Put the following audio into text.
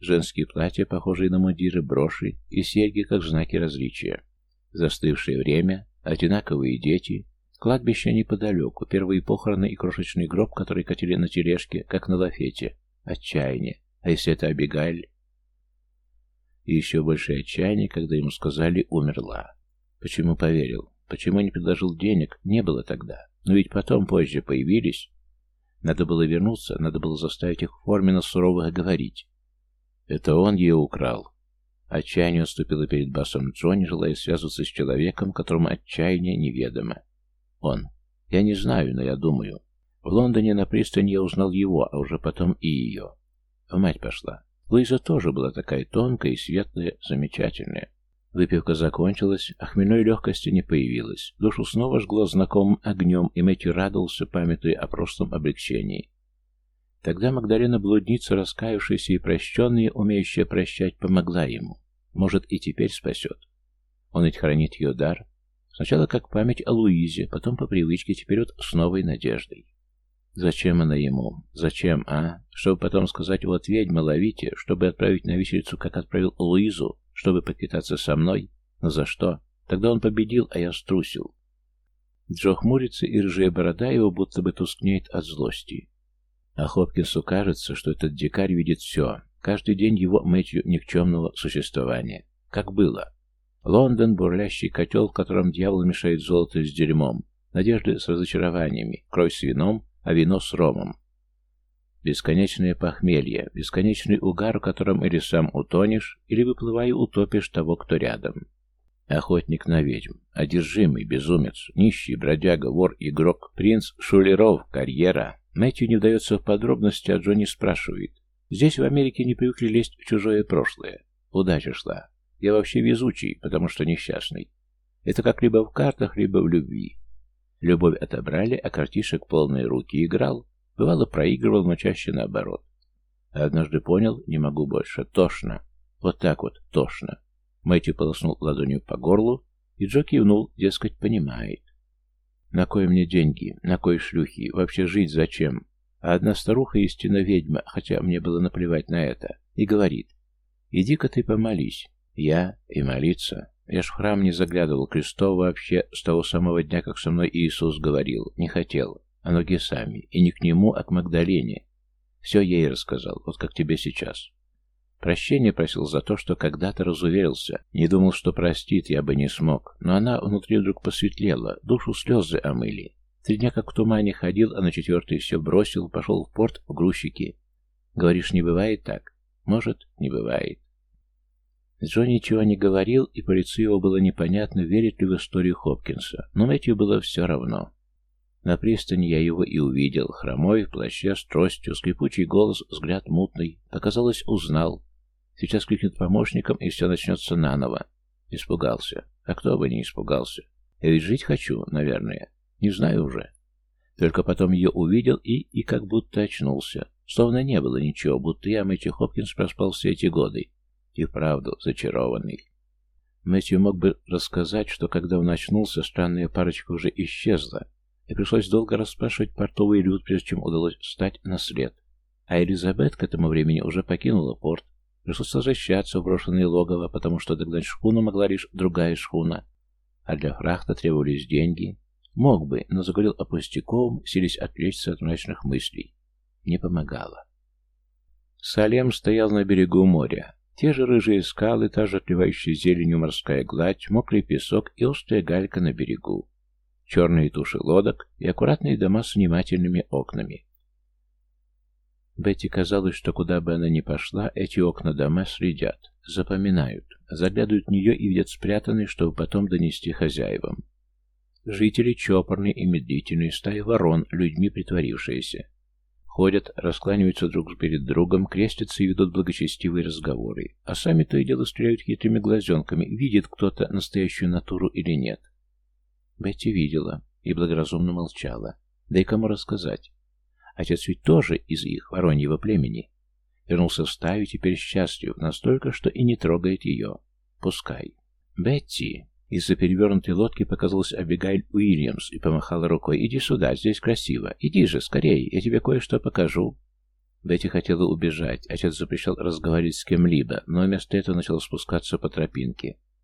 Женские платья, похожие на мундиры, броши и серьги, как знаки различия. Застывшее время, одинаковые дети, кладбище неподалеку, первые похороны и крошечный гроб, который катили на тележке, как на лафете. Отчаяние. А если это Абигайль? И еще большее отчаяние, когда ему сказали «умерла». Почему поверил? Почему не предложил денег? Не было тогда. Но ведь потом, позже, появились. Надо было вернуться, надо было заставить их форменно суровых говорить. Это он ее украл. Отчаяние уступило перед басом Джонни, желая связываться с человеком, которому отчаяние неведомо. Он. Я не знаю, но я думаю. В Лондоне на пристани я узнал его, а уже потом и ее. В мать пошла. Луиза тоже была такая тонкая и светлая, замечательная. Выпивка закончилась, а хмельной легкости не появилось. Душу снова жгло знакомым огнем, и Мэтью радовался, памятуя о прошлом облегчении. Тогда Магдалена блудница, раскаявшаяся и прощенная, умеющая прощать, помогла ему. Может, и теперь спасет. Он ведь хранит ее дар. Сначала как память о Луизе, потом по привычке, теперь вот с новой надеждой. Зачем она ему? Зачем, а? Чтобы потом сказать, вот ведьма, ловите, чтобы отправить на виселицу, как отправил Луизу, чтобы поквитаться со мной? Но за что? Тогда он победил, а я струсил. Джо хмурится, и рыжая борода его будто бы тускнеет от злости. А Хопкинсу кажется, что этот дикарь видит все, каждый день его Мэтью никчемного существования. Как было. Лондон — бурлящий котел, в котором дьявол мешает золото с дерьмом, надежды с разочарованиями, кровь с вином, а вино с ромом. Бесконечное похмелье, бесконечный угар, в котором или сам утонешь, или выплывая утопишь того, кто рядом. Охотник на ведьм, одержимый, безумец, нищий, бродяга, вор, игрок, принц, шулеров, карьера, Мэтью не вдается в подробности, а Джонни спрашивает. Здесь в Америке не привыкли лезть в чужое прошлое. Удача шла. Я вообще везучий, потому что несчастный. Это как либо в картах, либо в любви. Любовь отобрали, а картишек полные руки играл. Бывало, проигрывал, но чаще наоборот. А однажды понял, не могу больше. Тошно. Вот так вот, тошно. Мэтью полоснул ладонью по горлу, и Джо кивнул, дескать, понимает. На кой мне деньги? На кой шлюхи? Вообще жить зачем? А одна старуха истинно ведьма, хотя мне было наплевать на это, и говорит, «Иди-ка ты помолись». Я и молиться. Я ж в храм не заглядывал, крестов вообще с того самого дня, как со мной Иисус говорил. Не хотел, а ноги сами. И не к нему, а к Магдалене. Все ей рассказал, вот как тебе сейчас. Прощения просил за то, что когда-то разуверился. Не думал, что простит, я бы не смог. Но она внутри вдруг посветлела, душу слезы омыли. Три дня как в тумане ходил, а на четвертый все бросил, пошел в порт в грузчики. Говоришь, не бывает так? Может, не бывает. Джо ничего не говорил, и по лицу его было непонятно, верит ли в историю Хопкинса, но Мэтью было все равно. На пристани я его и увидел, хромой, в плаще, с тростью, скрипучий голос, взгляд мутный. Показалось, узнал. Сейчас крикнет помощникам, и все начнется наново. Испугался. А кто бы не испугался? Я ведь жить хочу, наверное. Не знаю уже. Только потом ее увидел и, и как будто очнулся. Словно не было ничего, будто я, Мэтью Хопкинс, проспал все эти годы. И вправду зачарованный. Мэтью мог бы рассказать, что когда он очнулся, странная парочка уже исчезла, и пришлось долго расспрашивать портовый люд, прежде чем удалось встать на след. А Элизабет к этому времени уже покинула порт, Пришлось возвращаться в брошенное логово, потому что догнать шхуну могла лишь другая шхуна. А для фрахта требовались деньги. Мог бы, но заговорил о пустяковом, сились отвлечься от мрачных мыслей. Не помогало. Салем стоял на берегу моря. Те же рыжие скалы, та же отливающая зеленью морская гладь, мокрый песок и острая галька на берегу. Черные туши лодок и аккуратные дома с внимательными окнами. Бетти казалось, что куда бы она ни пошла, эти окна дома следят, запоминают, заглядывают в нее и видят спрятанные, чтобы потом донести хозяевам. Жители чопорные и медлительные, стаи ворон, людьми притворившиеся. Ходят, раскланиваются друг перед другом, крестятся и ведут благочестивые разговоры, а сами то и дело стреляют хитрыми глазенками, видит кто-то настоящую натуру или нет. Бетти видела и благоразумно молчала. Да и кому рассказать? Отец ведь тоже из их вороньего племени. Вернулся в стаю, теперь счастлив, настолько, что и не трогает ее. Пускай. Бетти. Из-за перевернутой лодки показалась Абигайль Уильямс и помахала рукой. «Иди сюда, здесь красиво. Иди же, скорее, я тебе кое-что покажу». Бетти хотела убежать. Отец запрещал разговаривать с кем-либо, но вместо этого начала спускаться по тропинке.